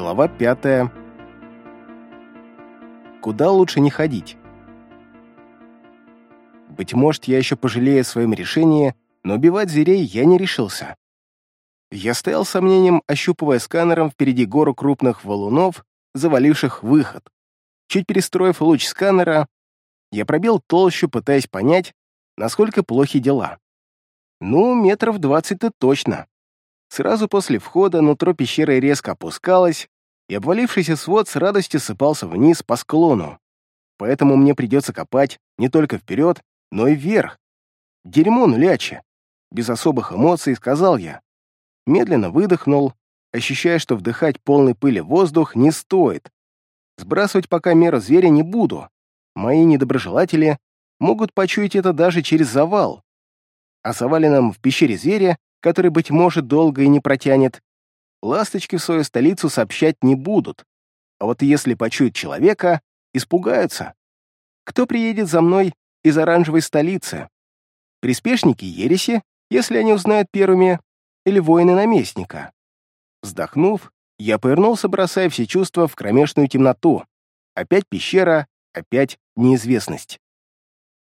Глава пятая. Куда лучше не ходить? Быть может, я еще пожалею о своем решении, но убивать зверей я не решился. Я стоял с сомнением, ощупывая сканером впереди гору крупных валунов, заваливших выход. Чуть перестроив луч сканера, я пробил толщу, пытаясь понять, насколько плохи дела. Ну, метров двадцать-то точно. Сразу после входа нутро пещеры резко опускалось, и обвалившийся свод с радостью сыпался вниз по склону. Поэтому мне придется копать не только вперед, но и вверх. Дерьмо нуляче. Без особых эмоций сказал я. Медленно выдохнул, ощущая, что вдыхать полный пыли воздух не стоит. Сбрасывать пока меру зверя не буду. Мои недоброжелатели могут почуять это даже через завал. О заваленном в пещере зверя который, быть может, долго и не протянет, ласточки в свою столицу сообщать не будут. А вот если почуют человека, испугаются. Кто приедет за мной из оранжевой столицы? Приспешники ереси, если они узнают первыми, или воины наместника? Вздохнув, я повернулся, бросая все чувства в кромешную темноту. Опять пещера, опять неизвестность.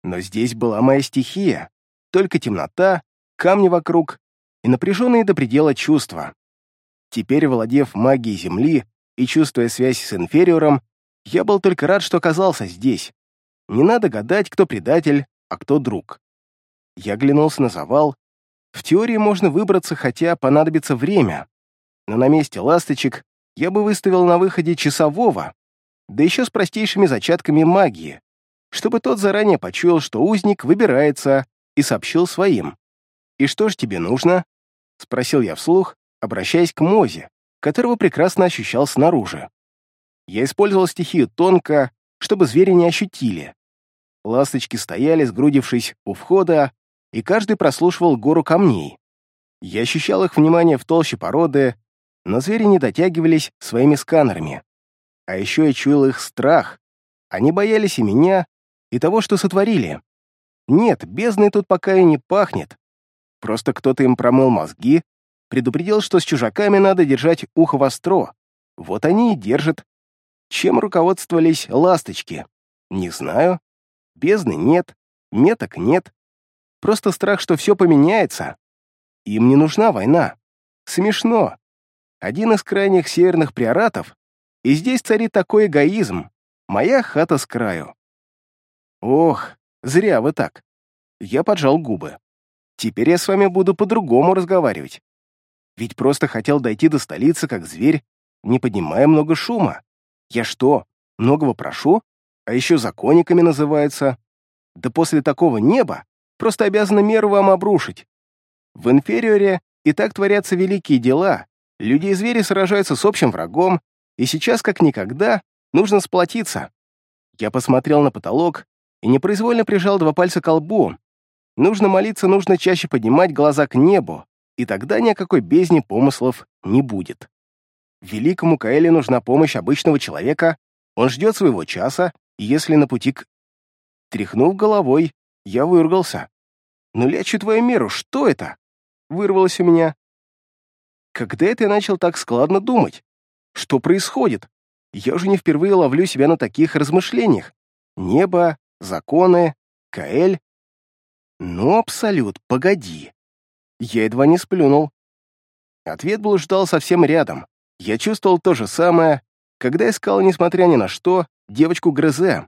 Но здесь была моя стихия. Только темнота, камни вокруг и напряженные до предела чувства. Теперь, владев магией Земли и чувствуя связь с инфериором, я был только рад, что оказался здесь. Не надо гадать, кто предатель, а кто друг. Я оглянулся на завал. В теории можно выбраться, хотя понадобится время. Но на месте ласточек я бы выставил на выходе часового, да еще с простейшими зачатками магии, чтобы тот заранее почуял, что узник выбирается, и сообщил своим. «И что ж тебе нужно?» — спросил я вслух, обращаясь к Мозе, которого прекрасно ощущал снаружи. Я использовал стихию тонко, чтобы звери не ощутили. Ласточки стояли, сгрудившись у входа, и каждый прослушивал гору камней. Я ощущал их внимание в толще породы, но звери не дотягивались своими сканерами. А еще я чуял их страх. Они боялись и меня, и того, что сотворили. Нет, бездны тут пока и не пахнет. Просто кто-то им промыл мозги, предупредил, что с чужаками надо держать ухо востро. Вот они и держат. Чем руководствовались ласточки? Не знаю. Бездны нет, меток нет. Просто страх, что все поменяется. Им не нужна война. Смешно. Один из крайних северных приоратов, и здесь царит такой эгоизм. Моя хата с краю. Ох, зря вы так. Я поджал губы. Теперь я с вами буду по-другому разговаривать. Ведь просто хотел дойти до столицы, как зверь, не поднимая много шума. Я что, многого прошу? А еще законниками называются. Да после такого неба просто обязаны меру вам обрушить. В инфериоре и так творятся великие дела. Люди и звери сражаются с общим врагом, и сейчас, как никогда, нужно сплотиться. Я посмотрел на потолок и непроизвольно прижал два пальца к лбу, Нужно молиться, нужно чаще поднимать глаза к небу, и тогда ни о какой бездне помыслов не будет. Великому Каэле нужна помощь обычного человека, он ждет своего часа, если на пути к... Тряхнув головой, я выругался. «Ну, лячу твою меру, что это?» Вырвалось у меня. Когда это я начал так складно думать? Что происходит? Я уже не впервые ловлю себя на таких размышлениях. Небо, законы, Каэль. «Ну, Абсолют, погоди!» Я едва не сплюнул. Ответ был ждал совсем рядом. Я чувствовал то же самое, когда искал, несмотря ни на что, девочку Грозе.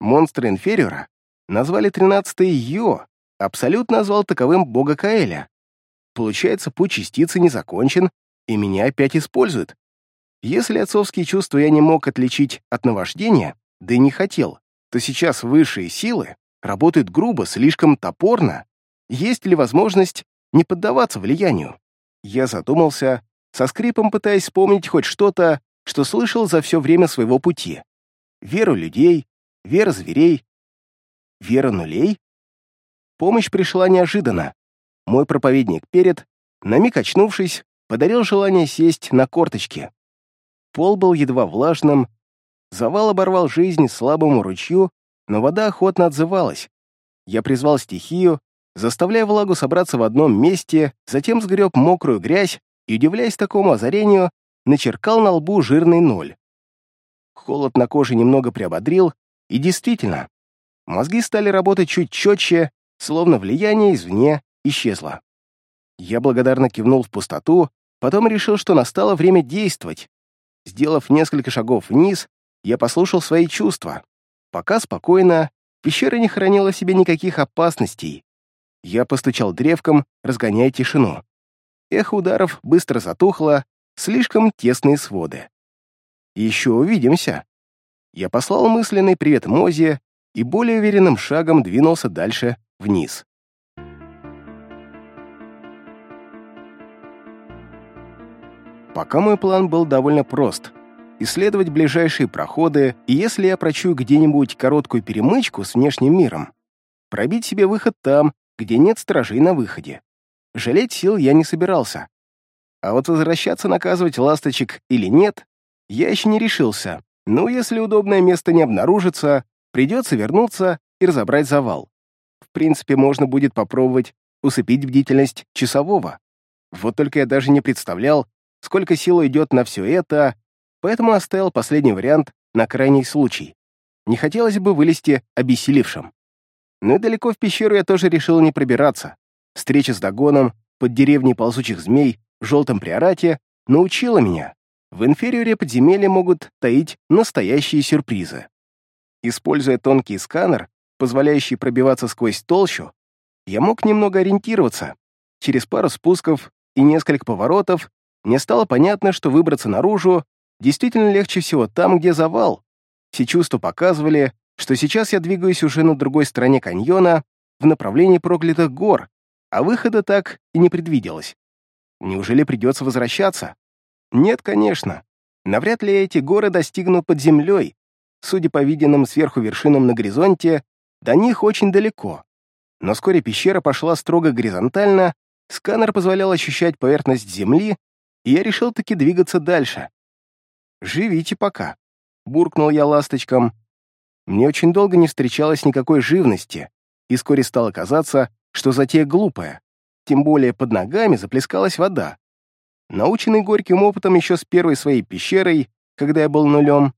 Монстра Инфериора назвали тринадцатый Йо, Абсолют назвал таковым бога Каэля. Получается, путь частицы не закончен, и меня опять используют. Если отцовские чувства я не мог отличить от наваждения, да и не хотел, то сейчас высшие силы работает грубо, слишком топорно. Есть ли возможность не поддаваться влиянию? Я задумался, со скрипом пытаясь вспомнить хоть что-то, что слышал за все время своего пути. Веру людей, вера зверей, вера нулей. Помощь пришла неожиданно. Мой проповедник перед, на миг очнувшись, подарил желание сесть на корточки. Пол был едва влажным, завал оборвал жизнь слабому ручью, но вода охотно отзывалась. Я призвал стихию, заставляя влагу собраться в одном месте, затем сгреб мокрую грязь и, удивляясь такому озарению, начеркал на лбу жирный ноль. Холод на коже немного приободрил, и действительно, мозги стали работать чуть четче, словно влияние извне исчезло. Я благодарно кивнул в пустоту, потом решил, что настало время действовать. Сделав несколько шагов вниз, я послушал свои чувства. Пока спокойно, пещера не хранила в себе никаких опасностей. Я постучал древком, разгоняя тишину. Эхо ударов быстро затухло, слишком тесные своды. «Еще увидимся». Я послал мысленный привет Мозе и более уверенным шагом двинулся дальше вниз. Пока мой план был довольно прост — исследовать ближайшие проходы, и если я прочую где-нибудь короткую перемычку с внешним миром, пробить себе выход там, где нет стражей на выходе. Жалеть сил я не собирался. А вот возвращаться наказывать ласточек или нет, я еще не решился. Ну, если удобное место не обнаружится, придется вернуться и разобрать завал. В принципе, можно будет попробовать усыпить бдительность часового. Вот только я даже не представлял, сколько сил идет на все это, поэтому оставил последний вариант на крайний случай. Не хотелось бы вылезти обессилевшим. Но и далеко в пещеру я тоже решил не пробираться. Встреча с Дагоном под деревней ползучих змей в желтом приорате научила меня. В инфериоре подземелья могут таить настоящие сюрпризы. Используя тонкий сканер, позволяющий пробиваться сквозь толщу, я мог немного ориентироваться. Через пару спусков и несколько поворотов мне стало понятно, что выбраться наружу действительно легче всего там, где завал. Все чувства показывали, что сейчас я двигаюсь уже на другой стороне каньона в направлении проклятых гор, а выхода так и не предвиделось. Неужели придется возвращаться? Нет, конечно. Навряд ли эти горы достигнут под землей. Судя по виденным сверху вершинам на горизонте, до них очень далеко. Но вскоре пещера пошла строго горизонтально, сканер позволял ощущать поверхность земли и я решил таки двигаться дальше. «Живите пока», — буркнул я ласточкам. Мне очень долго не встречалось никакой живности, и вскоре стало казаться, что затея глупая, тем более под ногами заплескалась вода. Наученный горьким опытом еще с первой своей пещерой, когда я был нулем,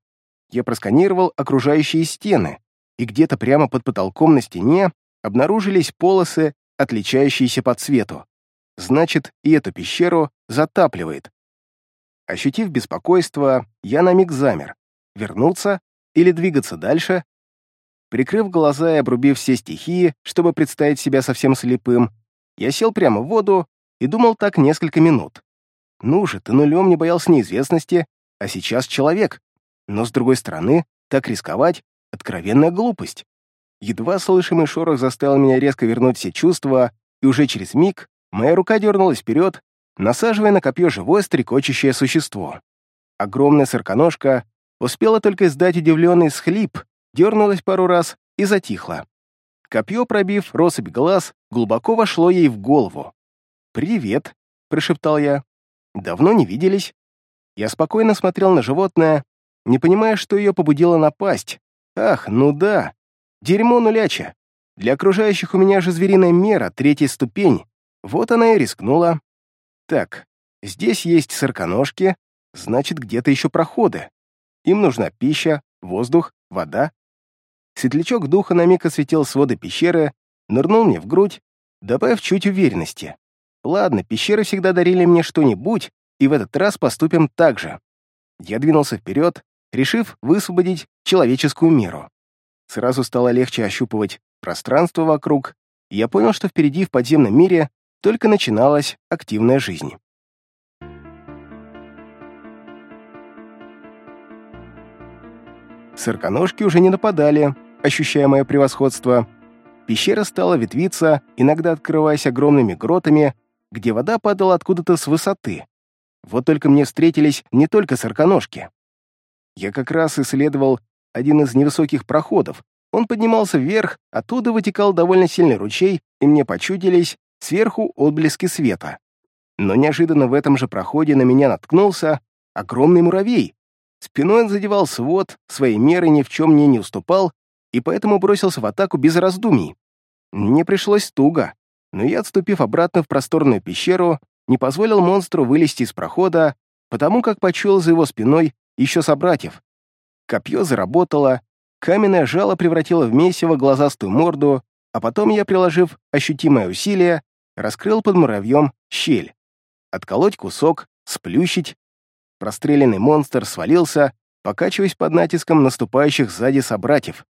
я просканировал окружающие стены, и где-то прямо под потолком на стене обнаружились полосы, отличающиеся по цвету. Значит, и эту пещеру затапливает. Ощутив беспокойство, я на миг замер. Вернуться или двигаться дальше? Прикрыв глаза и обрубив все стихии, чтобы представить себя совсем слепым, я сел прямо в воду и думал так несколько минут. Ну же, ты нулем не боялся неизвестности, а сейчас человек. Но, с другой стороны, так рисковать — откровенная глупость. Едва слышимый шорох заставил меня резко вернуть все чувства, и уже через миг Моя рука дернулась вперед, насаживая на копье живое стрекочущее существо. Огромная сороконожка успела только издать удивленный схлип, дернулась пару раз и затихла. Копье, пробив россыпь глаз, глубоко вошло ей в голову. «Привет», — прошептал я. «Давно не виделись». Я спокойно смотрел на животное, не понимая, что ее побудило напасть. Ах, ну да, дерьмо нуляча. Для окружающих у меня же звериная мера, третья ступень, вот она и рискнула. Так, здесь есть сороконожки, значит, где-то еще проходы. Им нужна пища, воздух, вода. Светлячок духа на миг осветил своды пещеры, нырнул мне в грудь, добавив чуть уверенности. Ладно, пещеры всегда дарили мне что-нибудь, и в этот раз поступим так же. Я двинулся вперед, решив высвободить человеческую меру. Сразу стало легче ощупывать пространство вокруг, и я понял, что впереди в подземном мире только начиналась активная жизнь. Сороконожки уже не нападали, ощущая мое превосходство. Пещера стала ветвиться, иногда открываясь огромными гротами, где вода падала откуда-то с высоты. Вот только мне встретились не только сороконожки. Я как раз исследовал один из невысоких проходов. Он поднимался вверх, оттуда вытекал довольно сильный ручей, и мне почудились сверху отблески света. Но неожиданно в этом же проходе на меня наткнулся огромный муравей. Спиной он задевал свод, своей меры ни в чем мне не уступал, и поэтому бросился в атаку без раздумий. Мне пришлось туго, но я, отступив обратно в просторную пещеру, не позволил монстру вылезти из прохода, потому как почуял за его спиной еще собратьев. Копье заработало, каменное жало превратило в месиво глазастую морду, а потом я, приложив ощутимое усилие, раскрыл под муравьем щель. Отколоть кусок, сплющить. Простреленный монстр свалился, покачиваясь под натиском наступающих сзади собратьев.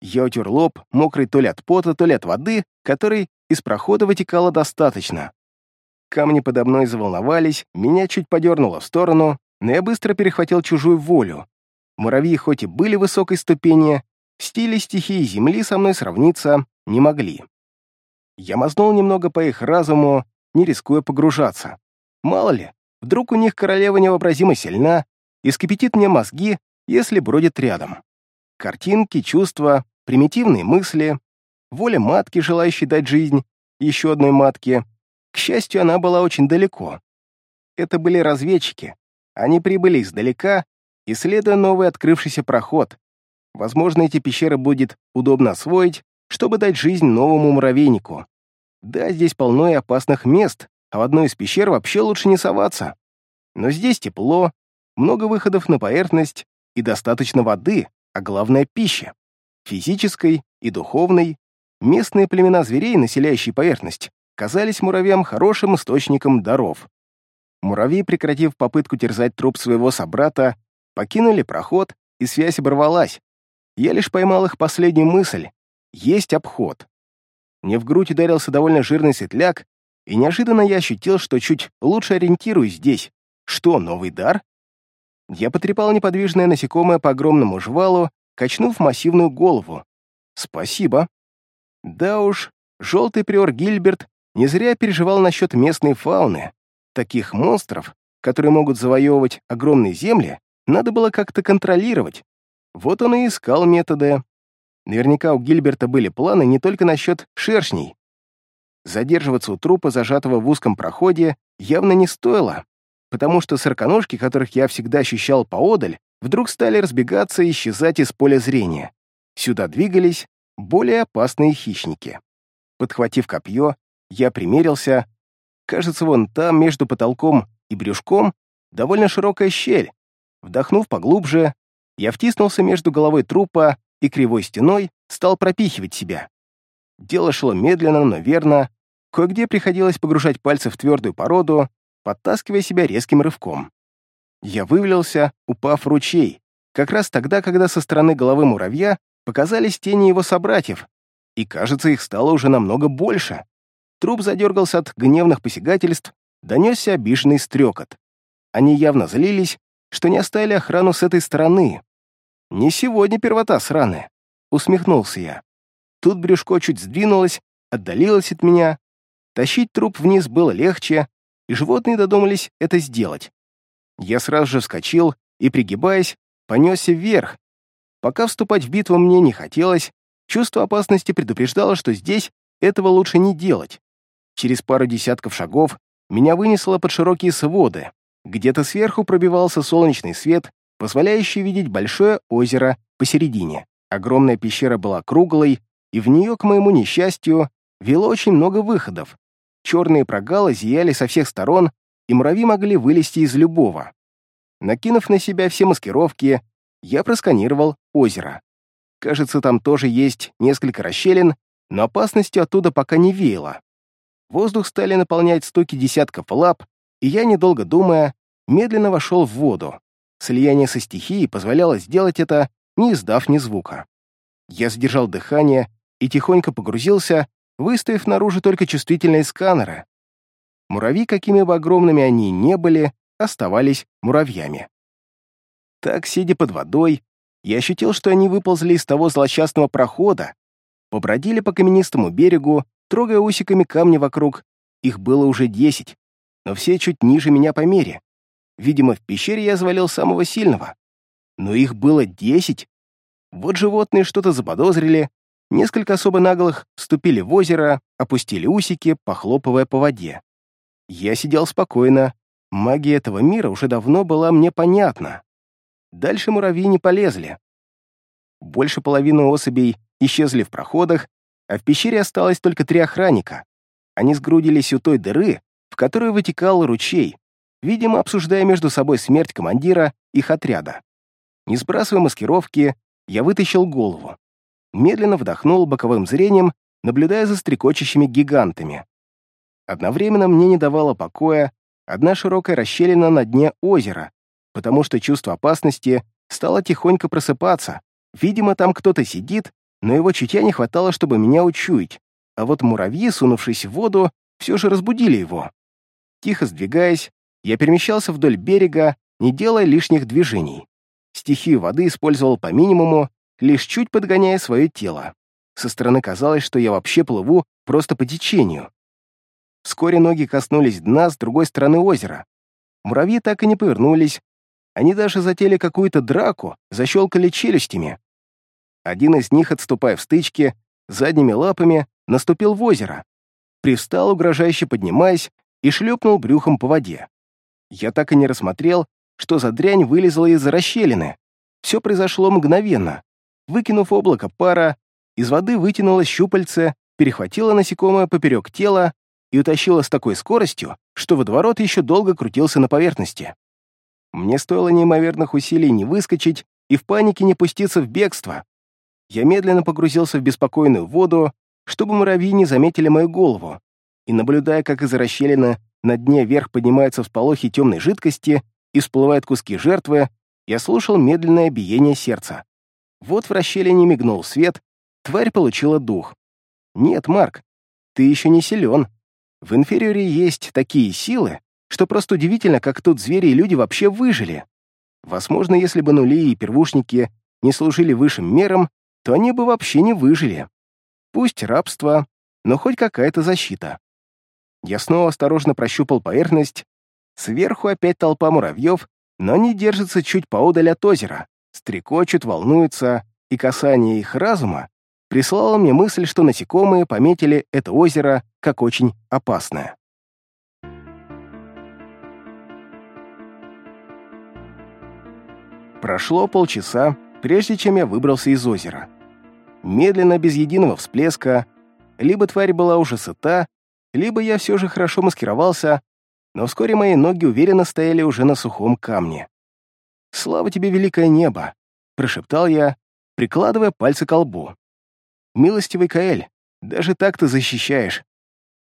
Я утер лоб, мокрый то ли от пота, то ли от воды, которой из прохода вытекало достаточно. Камни подо мной заволновались, меня чуть подернуло в сторону, но я быстро перехватил чужую волю. Муравьи хоть и были высокой ступени, стиле стихии Земли со мной сравниться не могли. Я мазнул немного по их разуму, не рискуя погружаться. Мало ли, вдруг у них королева невообразимо сильна и скипятит мне мозги, если бродит рядом. Картинки, чувства, примитивные мысли, воля матки, желающей дать жизнь еще одной матке — к счастью, она была очень далеко. Это были разведчики. Они прибыли издалека, исследуя новый открывшийся проход. Возможно, эти пещеры будет удобно освоить, чтобы дать жизнь новому муравейнику. Да, здесь полно и опасных мест, а в одной из пещер вообще лучше не соваться. Но здесь тепло, много выходов на поверхность и достаточно воды, а главное — пища. Физической и духовной. Местные племена зверей, населяющие поверхность, казались муравьям хорошим источником даров. Муравьи, прекратив попытку терзать труп своего собрата, покинули проход, и связь оборвалась. Я лишь поймал их последнюю мысль — есть обход. Мне в грудь ударился довольно жирный светляк, и неожиданно я ощутил, что чуть лучше ориентируюсь здесь. Что, новый дар? Я потрепал неподвижное насекомое по огромному жвалу, качнув массивную голову. Спасибо. Да уж, желтый приор Гильберт не зря переживал насчет местной фауны. Таких монстров, которые могут завоевывать огромные земли, надо было как-то контролировать. Вот он и искал методы. Наверняка у Гильберта были планы не только насчет шершней. Задерживаться у трупа, зажатого в узком проходе, явно не стоило, потому что сороконожки, которых я всегда ощущал поодаль, вдруг стали разбегаться и исчезать из поля зрения. Сюда двигались более опасные хищники. Подхватив копье, я примерился. Кажется, вон там, между потолком и брюшком, довольно широкая щель. Вдохнув поглубже, я втиснулся между головой трупа и кривой стеной стал пропихивать себя. Дело шло медленно, но верно. Кое-где приходилось погружать пальцы в твердую породу, подтаскивая себя резким рывком. Я вывалился, упав в ручей, как раз тогда, когда со стороны головы муравья показались тени его собратьев, и, кажется, их стало уже намного больше. Труп задергался от гневных посягательств, донесся обиженный стрекот. Они явно злились, что не оставили охрану с этой стороны. «Не сегодня первота сраная», — усмехнулся я. Тут брюшко чуть сдвинулось, отдалилось от меня. Тащить труп вниз было легче, и животные додумались это сделать. Я сразу же вскочил и, пригибаясь, понесся вверх. Пока вступать в битву мне не хотелось, чувство опасности предупреждало, что здесь этого лучше не делать. Через пару десятков шагов меня вынесло под широкие своды. Где-то сверху пробивался солнечный свет, позволяющий видеть большое озеро посередине. Огромная пещера была круглой, и в нее, к моему несчастью, вело очень много выходов. Черные прогалы зияли со всех сторон, и муравьи могли вылезти из любого. Накинув на себя все маскировки, я просканировал озеро. Кажется, там тоже есть несколько расщелин, но опасностью оттуда пока не веяло. Воздух стали наполнять стуки десятков лап, и я, недолго думая, медленно вошел в воду. Слияние со стихией позволяло сделать это, не издав ни звука. Я задержал дыхание и тихонько погрузился, выставив наружу только чувствительные сканеры. Муравьи, какими бы огромными они ни были, оставались муравьями. Так, сидя под водой, я ощутил, что они выползли из того злосчастного прохода, побродили по каменистому берегу трогая усиками камни вокруг. Их было уже десять, но все чуть ниже меня по мере. Видимо, в пещере я завалил самого сильного. Но их было десять. Вот животные что-то заподозрили, несколько особо наглых вступили в озеро, опустили усики, похлопывая по воде. Я сидел спокойно, магия этого мира уже давно была мне понятна. Дальше муравьи не полезли. Больше половины особей исчезли в проходах, а в пещере осталось только три охранника. Они сгрудились у той дыры, в которую вытекал ручей. Видимо, обсуждая между собой смерть командира их отряда. Не сбрасывая маскировки, я вытащил голову. Медленно вдохнул боковым зрением, наблюдая за стрекочущими гигантами. Одновременно мне не давала покоя одна широкая расщелина на дне озера, потому что чувство опасности стало тихонько просыпаться. Видимо, там кто-то сидит, но его чутья не хватало, чтобы меня учуять, а вот муравьи, сунувшись в воду, все же разбудили его. Тихо сдвигаясь, я перемещался вдоль берега, не делая лишних движений. Стихию воды использовал по минимуму, лишь чуть подгоняя свое тело. Со стороны казалось, что я вообще плыву просто по течению. Вскоре ноги коснулись дна с другой стороны озера. Муравьи так и не повернулись. Они даже затели какую-то драку, защелкали челюстями. Один из них, отступая в стычке, задними лапами наступил в озеро. Привстал, угрожающе поднимаясь, и шлепнул брюхом по воде. Я так и не рассмотрел, что за дрянь вылезла из расщелины. Все произошло мгновенно. Выкинув облако пара, из воды вытянуло щупальце, перехватило насекомое поперек тела и утащило с такой скоростью, что водоворот еще долго крутился на поверхности. Мне стоило неимоверных усилий не выскочить и в панике не пуститься в бегство. Я медленно погрузился в беспокойную воду, чтобы муравьи не заметили мою голову, и, наблюдая, как из расщелины на дне вверх поднимаются всполохи темной жидкости и всплывают куски жертвы, я слушал медленное биение сердца. Вот в расщелине мигнул свет, тварь получила дух. Нет, Марк, ты еще не силен. В инфериоре есть такие силы, что просто удивительно, как тут звери и люди вообще выжили. Возможно, если бы нули и первушники не служили высшим мерам, то они бы вообще не выжили. Пусть рабство, но хоть какая-то защита. Я снова осторожно прощупал поверхность. Сверху опять толпа муравьев, но они держатся чуть поодаль от озера, стрекочут, волнуются, и касание их разума прислало мне мысль, что насекомые пометили это озеро как очень опасное. Прошло полчаса, прежде чем я выбрался из озера. Медленно, без единого всплеска, либо тварь была уже сыта, либо я все же хорошо маскировался, но вскоре мои ноги уверенно стояли уже на сухом камне. «Слава тебе, великое небо!» — прошептал я, прикладывая пальцы к лбу. «Милостивый Каэль, даже так ты защищаешь!»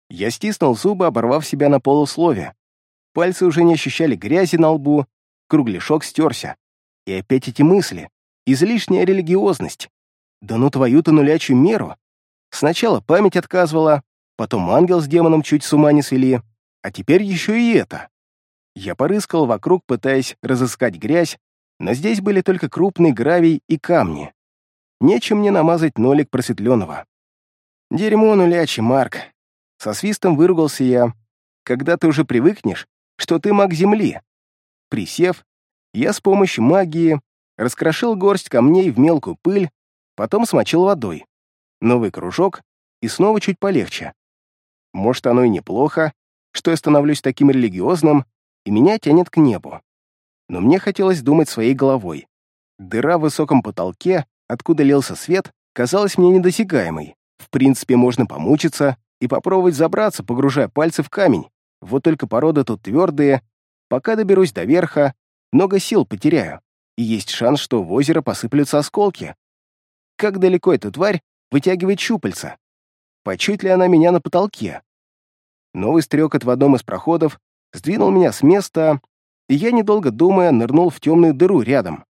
Я стиснул зубы, оборвав себя на полуслове. Пальцы уже не ощущали грязи на лбу, кругляшок стерся. И опять эти мысли. Излишняя религиозность. Да ну твою-то нулячью меру. Сначала память отказывала, потом ангел с демоном чуть с ума не свели, а теперь еще и это. Я порыскал вокруг, пытаясь разыскать грязь, но здесь были только крупный гравий и камни. Нечем мне намазать нолик просветленного. Дерьмо нулячий, Марк. Со свистом выругался я. Когда ты уже привыкнешь, что ты маг земли. Присев, я с помощью магии раскрошил горсть камней в мелкую пыль, потом смочил водой. Новый кружок, и снова чуть полегче. Может, оно и неплохо, что я становлюсь таким религиозным, и меня тянет к небу. Но мне хотелось думать своей головой. Дыра в высоком потолке, откуда лился свет, казалась мне недосягаемой. В принципе, можно помучиться и попробовать забраться, погружая пальцы в камень. Вот только породы тут твердые. Пока доберусь до верха, много сил потеряю, и есть шанс, что в озеро посыплются осколки. Как далеко эта тварь вытягивает щупальца? Почуть ли она меня на потолке? Новый стрекот в одном из проходов сдвинул меня с места, и я, недолго думая, нырнул в темную дыру рядом.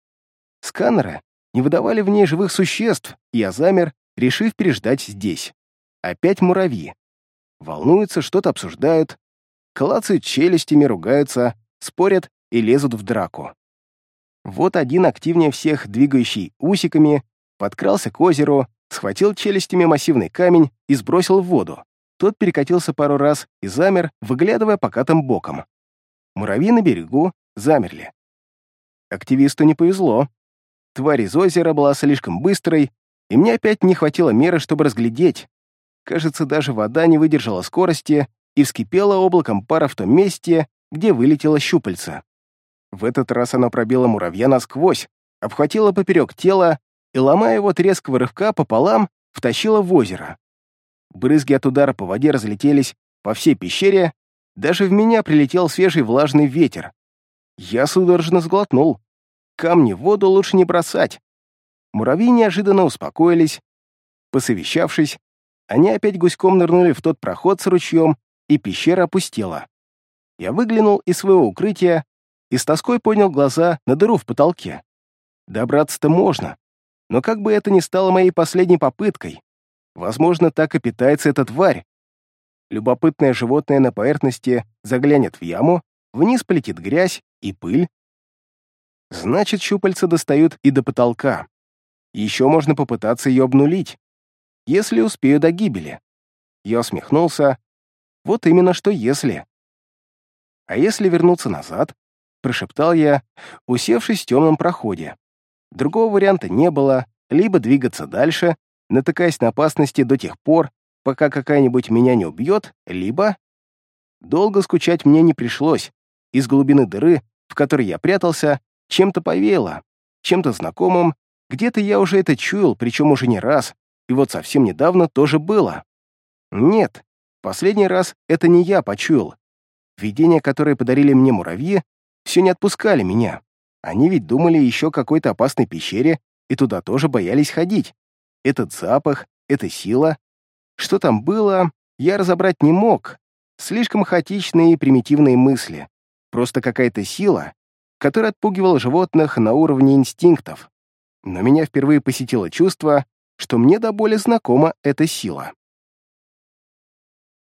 Сканеры не выдавали в ней живых существ, и я замер, решив переждать здесь. Опять муравьи. Волнуются, что-то обсуждают, клацают челюстями, ругаются, спорят и лезут в драку. Вот один активнее всех, двигающий усиками, подкрался к озеру, схватил челюстями массивный камень и сбросил в воду. Тот перекатился пару раз и замер, выглядывая покатым боком. Муравьи на берегу замерли. Активисту не повезло. Тварь из озера была слишком быстрой, и мне опять не хватило меры, чтобы разглядеть. Кажется, даже вода не выдержала скорости и вскипела облаком пара в том месте, где вылетело щупальце. В этот раз она пробила муравья насквозь, обхватила поперек тела и, ломая его от резкого рывка пополам, втащила в озеро. Брызги от удара по воде разлетелись по всей пещере, Даже в меня прилетел свежий влажный ветер. Я судорожно сглотнул. Камни в воду лучше не бросать. Муравьи неожиданно успокоились. Посовещавшись, они опять гуськом нырнули в тот проход с ручьем, и пещера опустела. Я выглянул из своего укрытия и с тоской поднял глаза на дыру в потолке. Добраться-то можно, но как бы это ни стало моей последней попыткой, возможно, так и питается эта тварь. Любопытное животное на поверхности заглянет в яму, вниз полетит грязь и пыль. Значит, щупальца достают и до потолка. Еще можно попытаться ее обнулить, если успею до гибели. Я усмехнулся. Вот именно что если. А если вернуться назад? Прошептал я, усевшись в темном проходе. Другого варианта не было, либо двигаться дальше, натыкаясь на опасности до тех пор, пока какая-нибудь меня не убьет, либо... Долго скучать мне не пришлось. Из глубины дыры, в которой я прятался, чем-то повеяло, чем-то знакомым, где-то я уже это чуял, причем уже не раз, и вот совсем недавно тоже было. Нет, последний раз это не я почуял. Видения, которые подарили мне муравьи, все не отпускали меня. Они ведь думали еще о какой-то опасной пещере и туда тоже боялись ходить. Этот запах, эта сила. Что там было, я разобрать не мог. Слишком хаотичные и примитивные мысли. Просто какая-то сила, которая отпугивала животных на уровне инстинктов. Но меня впервые посетило чувство, что мне до боли знакома эта сила.